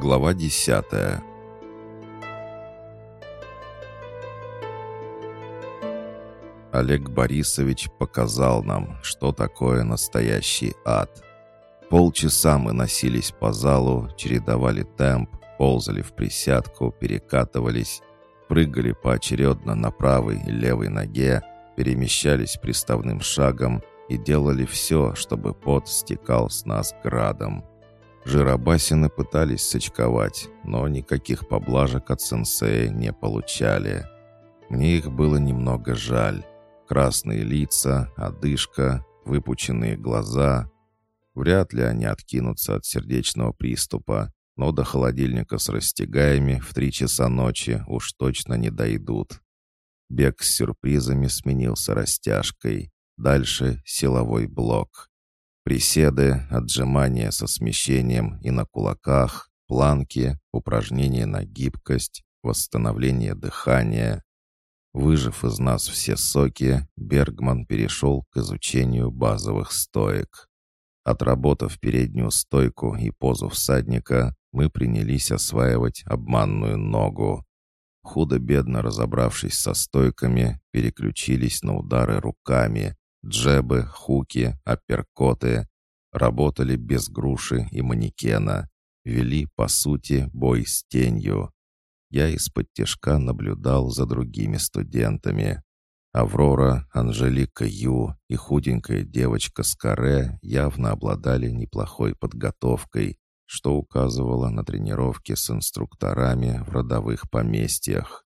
Глава десятая Олег Борисович показал нам, что такое настоящий ад. Полчаса мы носились по залу, чередовали темп, ползали в присядку, перекатывались, прыгали поочередно на правой и левой ноге, перемещались приставным шагом и делали все, чтобы пот стекал с нас градом. Жиробасины пытались сочковать, но никаких поблажек от сенсея не получали. Мне их было немного жаль. Красные лица, одышка, выпученные глаза. Вряд ли они откинутся от сердечного приступа, но до холодильника с растягаями в три часа ночи уж точно не дойдут. Бег с сюрпризами сменился растяжкой. Дальше силовой блок. Приседы, отжимания со смещением и на кулаках, планки, упражнения на гибкость, восстановление дыхания. Выжив из нас все соки, Бергман перешел к изучению базовых стоек. Отработав переднюю стойку и позу всадника, мы принялись осваивать обманную ногу. Худо-бедно разобравшись со стойками, переключились на удары руками, джебы, хуки, апперкоты. Работали без груши и манекена. Вели, по сути, бой с тенью. Я из-под тяжка наблюдал за другими студентами. Аврора, Анжелика Ю и худенькая девочка Скаре явно обладали неплохой подготовкой, что указывало на тренировки с инструкторами в родовых поместьях.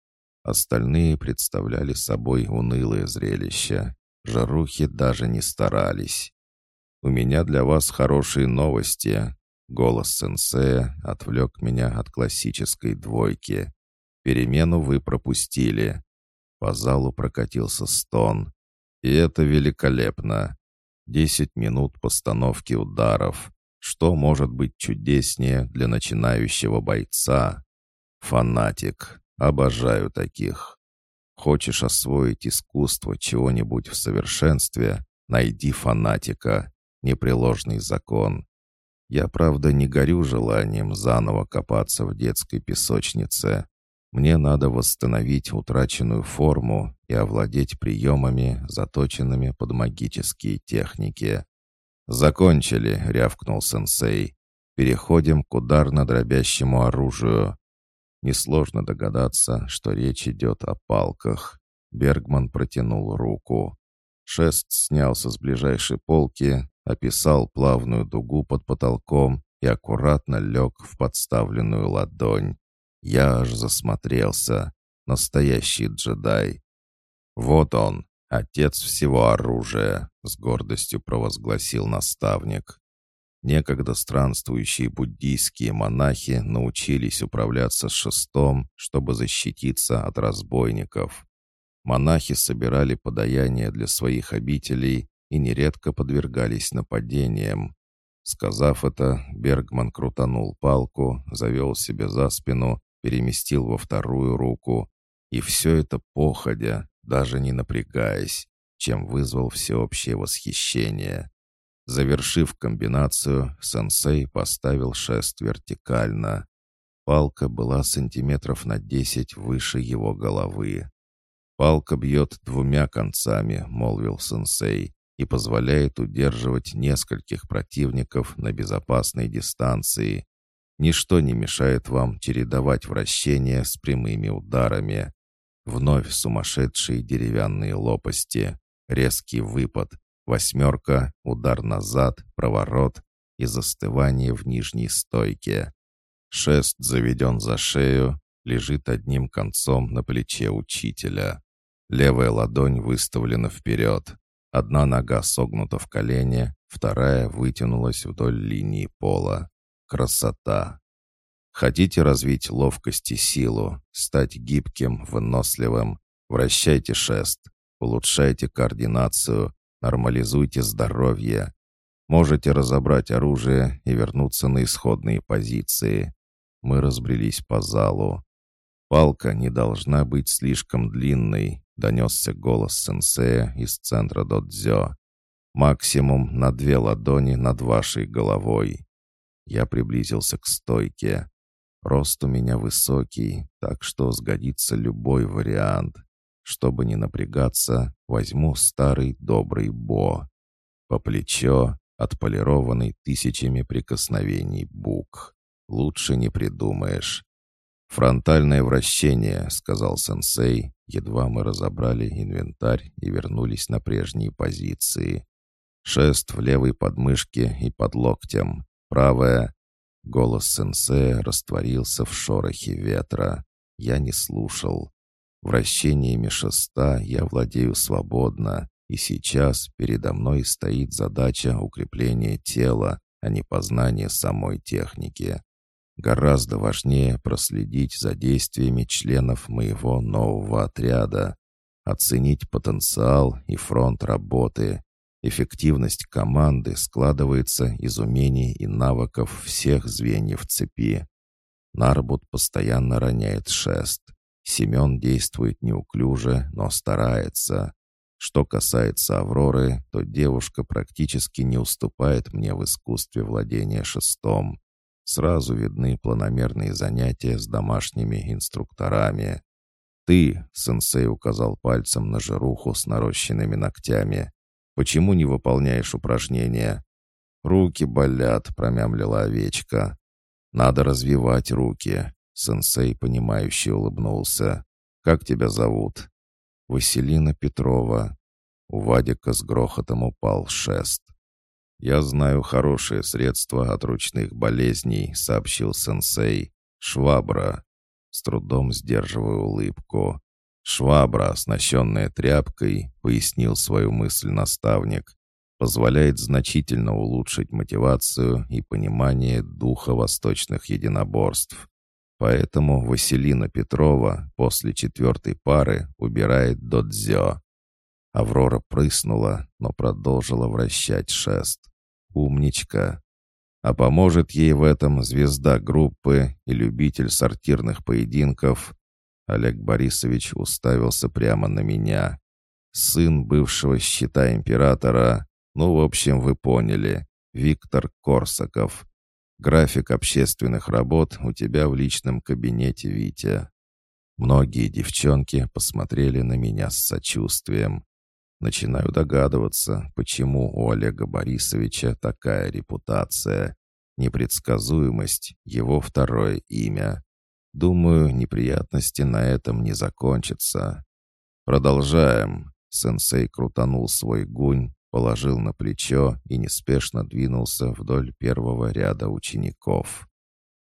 Остальные представляли собой унылое зрелище. Жарухи даже не старались. «У меня для вас хорошие новости», — голос сенсея отвлек меня от классической двойки. «Перемену вы пропустили». По залу прокатился стон. «И это великолепно. Десять минут постановки ударов. Что может быть чудеснее для начинающего бойца? Фанатик. Обожаю таких. Хочешь освоить искусство чего-нибудь в совершенстве? Найди фанатика. Непреложный закон. Я, правда, не горю желанием заново копаться в детской песочнице. Мне надо восстановить утраченную форму и овладеть приемами, заточенными под магические техники. «Закончили», — рявкнул сенсей. «Переходим к ударно-дробящему оружию». Несложно догадаться, что речь идет о палках. Бергман протянул руку. Шест снялся с ближайшей полки, описал плавную дугу под потолком и аккуратно лег в подставленную ладонь. Я аж засмотрелся. Настоящий джедай. Вот он, «Отец всего оружия», — с гордостью провозгласил наставник. Некогда странствующие буддийские монахи научились управляться шестом, чтобы защититься от разбойников. Монахи собирали подаяние для своих обителей и нередко подвергались нападениям. Сказав это, Бергман крутанул палку, завел себе за спину, переместил во вторую руку. И все это походя, даже не напрягаясь, чем вызвал всеобщее восхищение. Завершив комбинацию, сенсей поставил шест вертикально. Палка была сантиметров на десять выше его головы. «Палка бьет двумя концами», — молвил сенсей, «и позволяет удерживать нескольких противников на безопасной дистанции. Ничто не мешает вам чередовать вращения с прямыми ударами. Вновь сумасшедшие деревянные лопасти, резкий выпад, восьмерка, удар назад, проворот и застывание в нижней стойке. Шест заведен за шею, лежит одним концом на плече учителя. Левая ладонь выставлена вперед. Одна нога согнута в колене, вторая вытянулась вдоль линии пола. Красота! Хотите развить ловкость и силу, стать гибким, выносливым? Вращайте шест, улучшайте координацию, нормализуйте здоровье. Можете разобрать оружие и вернуться на исходные позиции. Мы разбрелись по залу. «Палка не должна быть слишком длинной», — донесся голос сенсея из центра додзё. «Максимум на две ладони над вашей головой». Я приблизился к стойке. Рост у меня высокий, так что сгодится любой вариант. Чтобы не напрягаться, возьму старый добрый Бо. По плечо, отполированный тысячами прикосновений бук. Лучше не придумаешь. «Фронтальное вращение», — сказал сенсей, едва мы разобрали инвентарь и вернулись на прежние позиции. Шест в левой подмышке и под локтем, правая. Голос сенсея растворился в шорохе ветра. Я не слушал. Вращениями шеста я владею свободно, и сейчас передо мной стоит задача укрепления тела, а не познания самой техники. Гораздо важнее проследить за действиями членов моего нового отряда, оценить потенциал и фронт работы. Эффективность команды складывается из умений и навыков всех звеньев цепи. Нарбут постоянно роняет шест. Семен действует неуклюже, но старается. Что касается Авроры, то девушка практически не уступает мне в искусстве владения шестом. Сразу видны планомерные занятия с домашними инструкторами. «Ты», — сенсей указал пальцем на жируху с нарощенными ногтями, «почему не выполняешь упражнения?» «Руки болят», — промямлила овечка. «Надо развивать руки», — сенсей, понимающе улыбнулся. «Как тебя зовут?» «Василина Петрова». У Вадика с грохотом упал шест. «Я знаю хорошее средство от ручных болезней», — сообщил сенсей. «Швабра». С трудом сдерживаю улыбку. «Швабра, оснащенная тряпкой», — пояснил свою мысль наставник, «позволяет значительно улучшить мотивацию и понимание духа восточных единоборств. Поэтому Василина Петрова после четвертой пары убирает додзё. Аврора прыснула, но продолжила вращать шест. Умничка. А поможет ей в этом звезда группы и любитель сортирных поединков. Олег Борисович уставился прямо на меня. Сын бывшего щита императора, ну, в общем, вы поняли, Виктор Корсаков. График общественных работ у тебя в личном кабинете, Витя. Многие девчонки посмотрели на меня с сочувствием. Начинаю догадываться, почему у Олега Борисовича такая репутация. Непредсказуемость — его второе имя. Думаю, неприятности на этом не закончатся. Продолжаем. Сенсей крутанул свой гунь, положил на плечо и неспешно двинулся вдоль первого ряда учеников.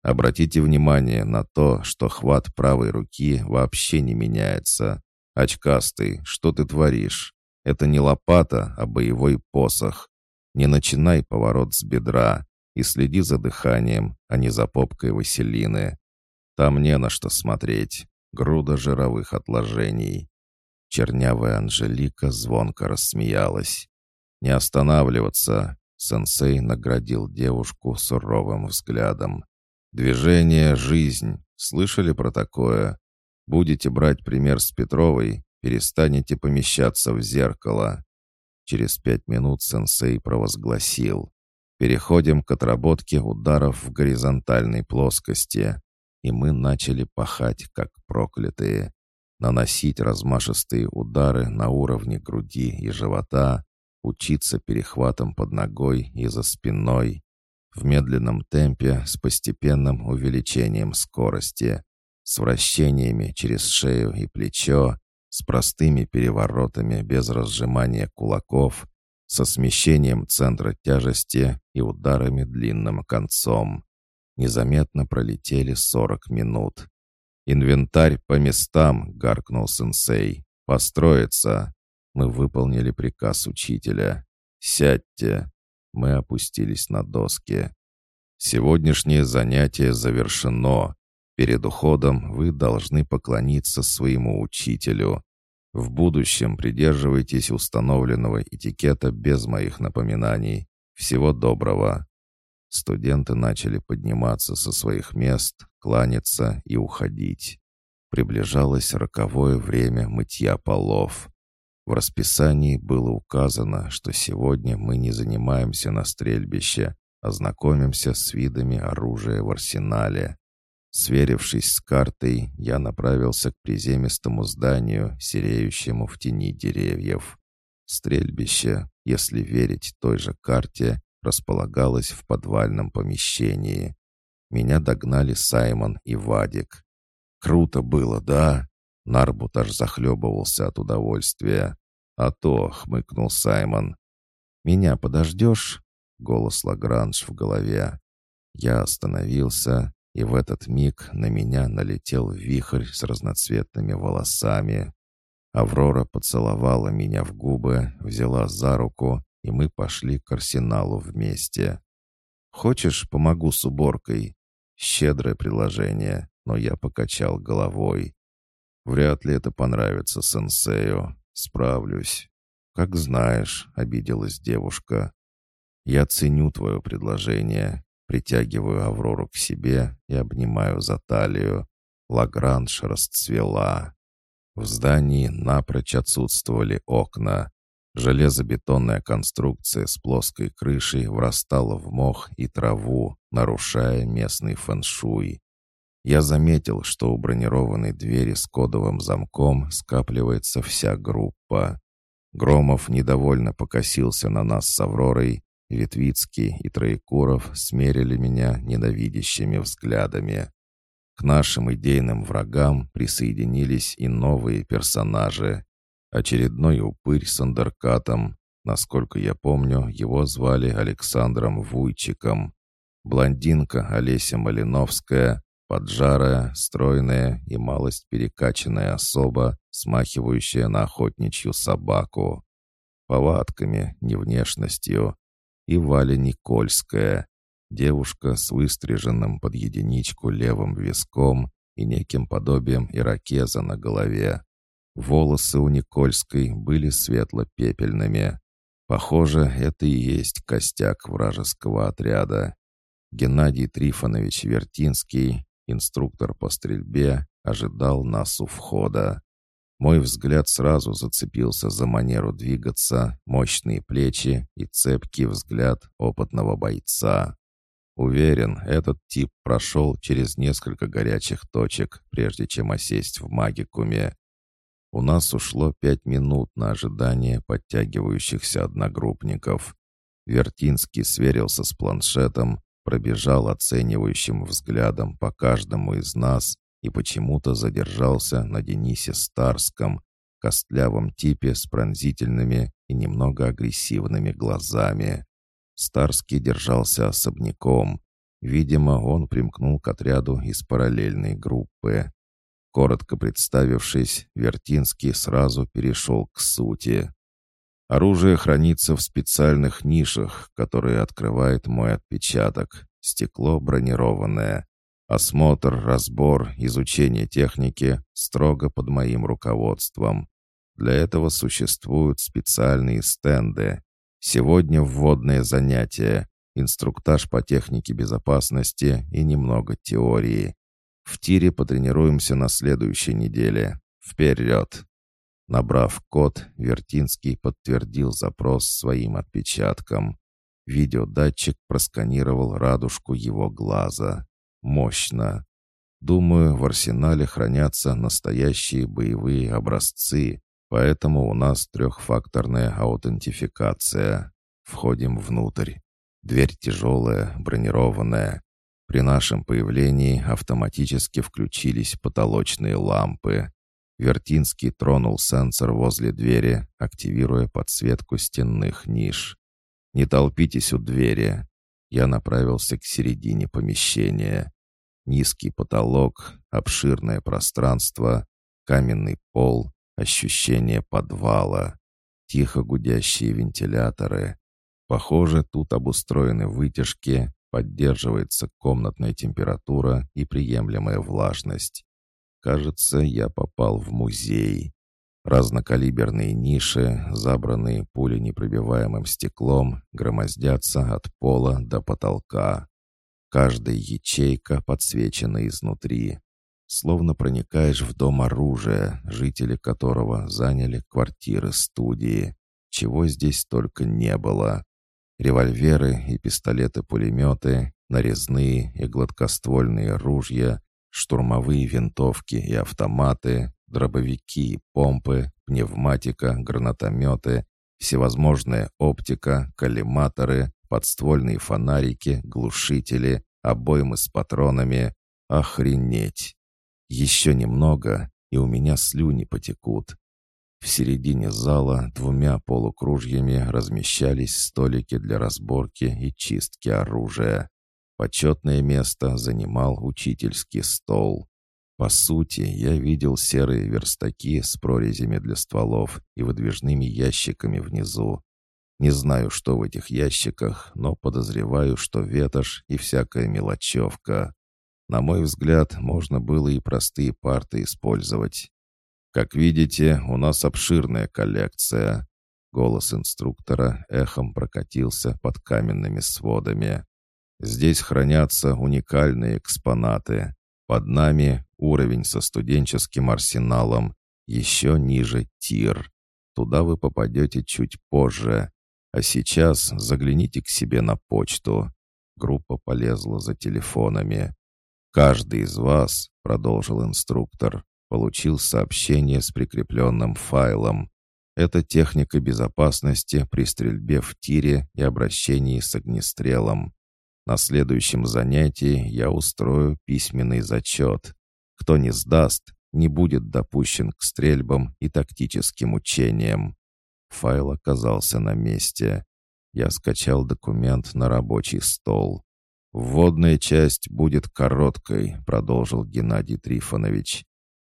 Обратите внимание на то, что хват правой руки вообще не меняется. Очкастый, что ты творишь? Это не лопата, а боевой посох. Не начинай поворот с бедра и следи за дыханием, а не за попкой Василины. Там не на что смотреть. Груда жировых отложений. Чернявая Анжелика звонко рассмеялась. «Не останавливаться!» Сенсей наградил девушку суровым взглядом. «Движение — жизнь. Слышали про такое? Будете брать пример с Петровой, перестанете помещаться в зеркало». Через пять минут сенсей провозгласил. «Переходим к отработке ударов в горизонтальной плоскости». И мы начали пахать, как проклятые. Наносить размашистые удары на уровне груди и живота, учиться перехватом под ногой и за спиной, в медленном темпе с постепенным увеличением скорости, с вращениями через шею и плечо, с простыми переворотами без разжимания кулаков, со смещением центра тяжести и ударами длинным концом. Незаметно пролетели сорок минут. «Инвентарь по местам!» — гаркнул сенсей. «Построиться!» Мы выполнили приказ учителя. «Сядьте!» Мы опустились на доски. «Сегодняшнее занятие завершено. Перед уходом вы должны поклониться своему учителю. В будущем придерживайтесь установленного этикета без моих напоминаний. Всего доброго!» Студенты начали подниматься со своих мест, кланяться и уходить. Приближалось роковое время мытья полов. В расписании было указано, что сегодня мы не занимаемся на стрельбище, а знакомимся с видами оружия в арсенале. Сверившись с картой, я направился к приземистому зданию, сереющему в тени деревьев. Стрельбище, если верить той же карте, располагалось в подвальном помещении. Меня догнали Саймон и Вадик. «Круто было, да?» Нарбут аж захлебывался от удовольствия. «А то», — хмыкнул Саймон. «Меня подождешь?» — голос Лагранж в голове. Я остановился, и в этот миг на меня налетел вихрь с разноцветными волосами. Аврора поцеловала меня в губы, взяла за руку, и мы пошли к арсеналу вместе. «Хочешь, помогу с уборкой?» Щедрое предложение, но я покачал головой. «Вряд ли это понравится сенсею. Справлюсь». «Как знаешь», — обиделась девушка. «Я ценю твое предложение. Притягиваю Аврору к себе и обнимаю за талию. Лагранж расцвела. В здании напрочь отсутствовали окна. Железобетонная конструкция с плоской крышей врастала в мох и траву, нарушая местный фэншуй. Я заметил, что у бронированной двери с кодовым замком скапливается вся группа. Громов недовольно покосился на нас с Авророй Ветвицкий и Троекуров смерили меня ненавидящими взглядами. К нашим идейным врагам присоединились и новые персонажи. Очередной упырь с андеркатом. Насколько я помню, его звали Александром Вуйчиком. Блондинка Олеся Малиновская, поджарая, стройная и малость перекачанная особа, смахивающая на охотничью собаку. Повадками, не внешностью, и Валя Никольская, девушка с выстриженным под единичку левым виском и неким подобием ирокеза на голове. Волосы у Никольской были светло-пепельными. Похоже, это и есть костяк вражеского отряда. Геннадий Трифонович Вертинский, инструктор по стрельбе, ожидал нас у входа. Мой взгляд сразу зацепился за манеру двигаться, мощные плечи и цепкий взгляд опытного бойца. Уверен, этот тип прошел через несколько горячих точек, прежде чем осесть в магикуме. У нас ушло пять минут на ожидание подтягивающихся одногруппников. Вертинский сверился с планшетом, пробежал оценивающим взглядом по каждому из нас и почему-то задержался на Денисе Старском, костлявом типе с пронзительными и немного агрессивными глазами. Старский держался особняком. Видимо, он примкнул к отряду из параллельной группы. Коротко представившись, Вертинский сразу перешел к сути. Оружие хранится в специальных нишах, которые открывает мой отпечаток. Стекло бронированное. Осмотр, разбор, изучение техники строго под моим руководством. Для этого существуют специальные стенды. Сегодня вводное занятие, инструктаж по технике безопасности и немного теории. В тире потренируемся на следующей неделе. Вперед! Набрав код, Вертинский подтвердил запрос своим отпечатком. Видеодатчик просканировал радужку его глаза. Мощно. Думаю, в арсенале хранятся настоящие боевые образцы, поэтому у нас трехфакторная аутентификация. Входим внутрь. Дверь тяжелая, бронированная. При нашем появлении автоматически включились потолочные лампы. Вертинский тронул сенсор возле двери, активируя подсветку стенных ниш. «Не толпитесь у двери. Я направился к середине помещения. Низкий потолок, обширное пространство, каменный пол, ощущение подвала, тихо гудящие вентиляторы. Похоже, тут обустроены вытяжки, поддерживается комнатная температура и приемлемая влажность. Кажется, я попал в музей. Разнокалиберные ниши, забранные пуленепробиваемым стеклом, громоздятся от пола до потолка. Каждая ячейка подсвечена изнутри. Словно проникаешь в дом оружия, жители которого заняли квартиры-студии. Чего здесь только не было. Револьверы и пистолеты-пулеметы, нарезные и гладкоствольные ружья, штурмовые винтовки и автоматы, дробовики помпы, пневматика, гранатометы, всевозможная оптика, коллиматоры, подствольные фонарики, глушители, обоймы с патронами. Охренеть! Еще немного, и у меня слюни потекут. В середине зала двумя полукружьями размещались столики для разборки и чистки оружия. Почетное место занимал учительский стол. По сути, я видел серые верстаки с прорезями для стволов и выдвижными ящиками внизу. Не знаю, что в этих ящиках, но подозреваю, что ветошь и всякая мелочевка. На мой взгляд, можно было и простые парты использовать. Как видите, у нас обширная коллекция. Голос инструктора эхом прокатился под каменными сводами. Здесь хранятся уникальные экспонаты. Под нами уровень со студенческим арсеналом, еще ниже тир. Туда вы попадете чуть позже. А сейчас загляните к себе на почту. Группа полезла за телефонами. «Каждый из вас», — продолжил инструктор, получил сообщение с прикрепленным файлом. Это техника безопасности при стрельбе в тире и обращении с огнестрелом. На следующем занятии я устрою письменный зачет. Кто не сдаст, не будет допущен к стрельбам и тактическим учениям. Файл оказался на месте. Я скачал документ на рабочий стол. «Вводная часть будет короткой», — продолжил Геннадий Трифонович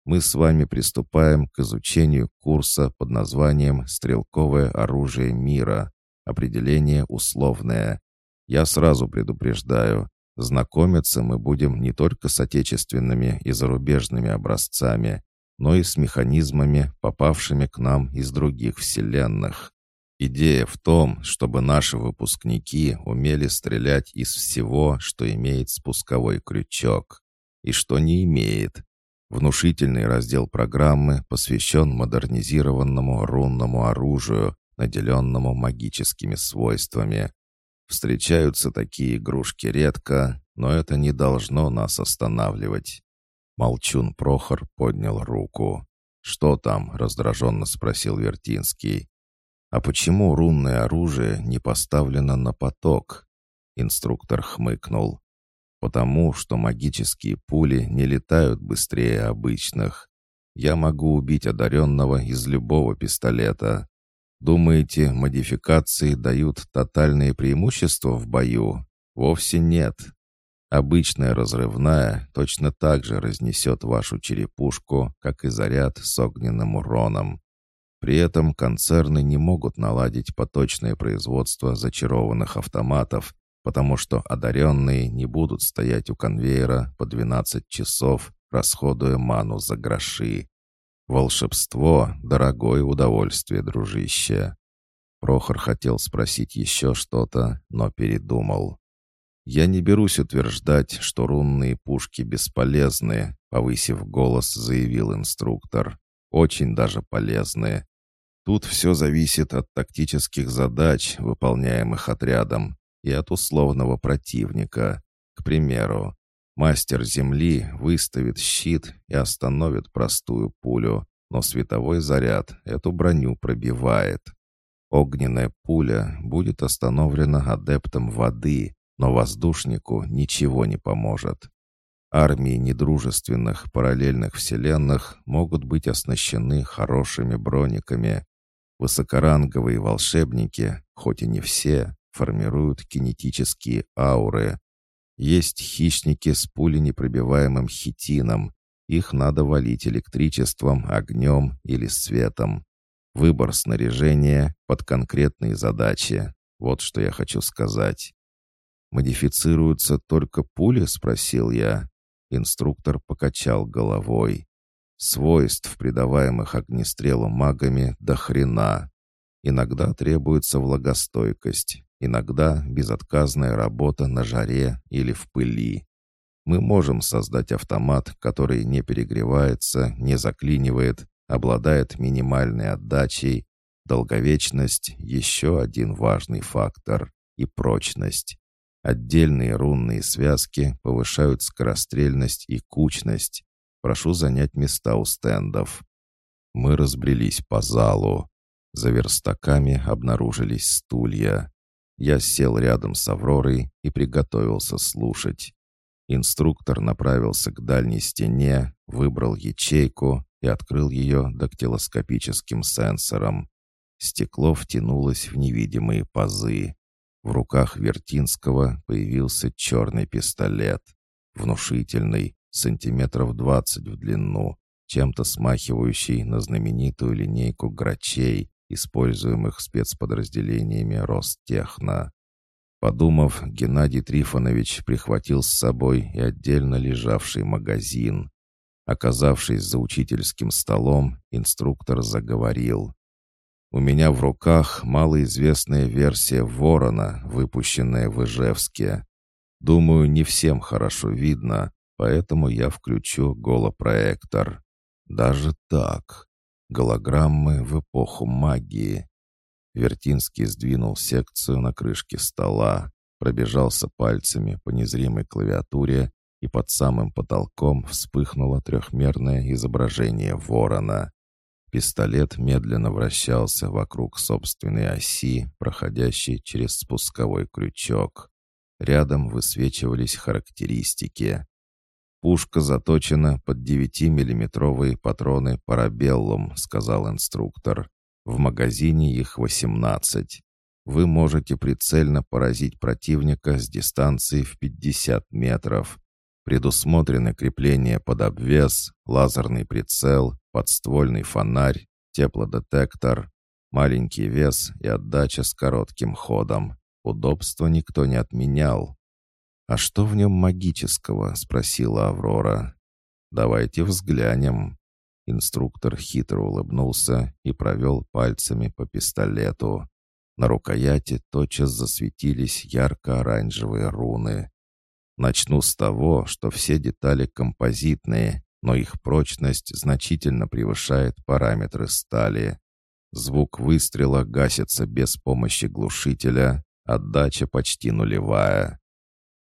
мы с вами приступаем к изучению курса под названием «Стрелковое оружие мира». Определение условное. Я сразу предупреждаю, знакомиться мы будем не только с отечественными и зарубежными образцами, но и с механизмами, попавшими к нам из других вселенных. Идея в том, чтобы наши выпускники умели стрелять из всего, что имеет спусковой крючок, и что не имеет, Внушительный раздел программы посвящен модернизированному рунному оружию, наделенному магическими свойствами. Встречаются такие игрушки редко, но это не должно нас останавливать. Молчун Прохор поднял руку. «Что там?» — раздраженно спросил Вертинский. «А почему рунное оружие не поставлено на поток?» Инструктор хмыкнул потому что магические пули не летают быстрее обычных. Я могу убить одаренного из любого пистолета. Думаете, модификации дают тотальные преимущества в бою? Вовсе нет. Обычная разрывная точно так же разнесет вашу черепушку, как и заряд с огненным уроном. При этом концерны не могут наладить поточное производство зачарованных автоматов потому что одаренные не будут стоять у конвейера по 12 часов, расходуя ману за гроши. Волшебство — дорогое удовольствие, дружище. Прохор хотел спросить еще что-то, но передумал. «Я не берусь утверждать, что рунные пушки бесполезны», повысив голос, заявил инструктор. «Очень даже полезны. Тут все зависит от тактических задач, выполняемых отрядом, и от условного противника. К примеру, мастер Земли выставит щит и остановит простую пулю, но световой заряд эту броню пробивает. Огненная пуля будет остановлена адептом воды, но воздушнику ничего не поможет. Армии недружественных параллельных вселенных могут быть оснащены хорошими брониками. Высокоранговые волшебники, хоть и не все, формируют кинетические ауры. Есть хищники с пуленепробиваемым хитином. Их надо валить электричеством, огнем или светом. Выбор снаряжения под конкретные задачи. Вот что я хочу сказать. «Модифицируются только пули?» — спросил я. Инструктор покачал головой. Свойств, придаваемых огнестрелу магами, до хрена. Иногда требуется влагостойкость, иногда безотказная работа на жаре или в пыли. Мы можем создать автомат, который не перегревается, не заклинивает, обладает минимальной отдачей. Долговечность — еще один важный фактор. И прочность. Отдельные рунные связки повышают скорострельность и кучность. Прошу занять места у стендов. Мы разбрелись по залу. За верстаками обнаружились стулья. Я сел рядом с Авророй и приготовился слушать. Инструктор направился к дальней стене, выбрал ячейку и открыл ее дактилоскопическим сенсором. Стекло втянулось в невидимые пазы. В руках Вертинского появился черный пистолет. Внушительный, сантиметров двадцать в длину, чем-то смахивающий на знаменитую линейку грачей, используемых спецподразделениями Ростехно. Подумав, Геннадий Трифонович прихватил с собой и отдельно лежавший магазин. Оказавшись за учительским столом, инструктор заговорил. У меня в руках малоизвестная версия «Ворона», выпущенная в Ижевске. Думаю, не всем хорошо видно, поэтому я включу голопроектор. Даже так. Голограммы в эпоху магии. Вертинский сдвинул секцию на крышке стола, пробежался пальцами по незримой клавиатуре, и под самым потолком вспыхнуло трехмерное изображение ворона. Пистолет медленно вращался вокруг собственной оси, проходящей через спусковой крючок. Рядом высвечивались характеристики. «Пушка заточена под 9-миллиметровые патроны «Парабеллум», — сказал инструктор. «В магазине их 18. Вы можете прицельно поразить противника с дистанции в 50 метров. Предусмотрены крепления под обвес, лазерный прицел, подствольный фонарь, теплодетектор, маленький вес и отдача с коротким ходом. Удобства никто не отменял. «А что в нем магического?» — спросила Аврора. «Давайте взглянем». Инструктор хитро улыбнулся и провел пальцами по пистолету. На рукояти тотчас засветились ярко-оранжевые руны. Начну с того, что все детали композитные, но их прочность значительно превышает параметры стали. Звук выстрела гасится без помощи глушителя, отдача почти нулевая.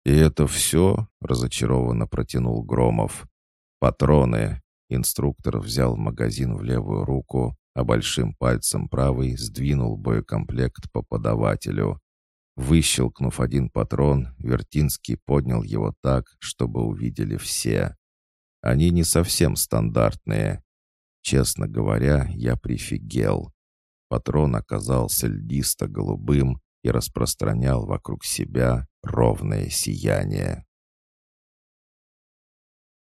«И это все?» — разочарованно протянул Громов. «Патроны». Инструктор взял магазин в левую руку, а большим пальцем правой сдвинул боекомплект по подавателю. Выщелкнув один патрон, Вертинский поднял его так, чтобы увидели все. Они не совсем стандартные. Честно говоря, я прифигел. Патрон оказался льдисто-голубым и распространял вокруг себя ровное сияние.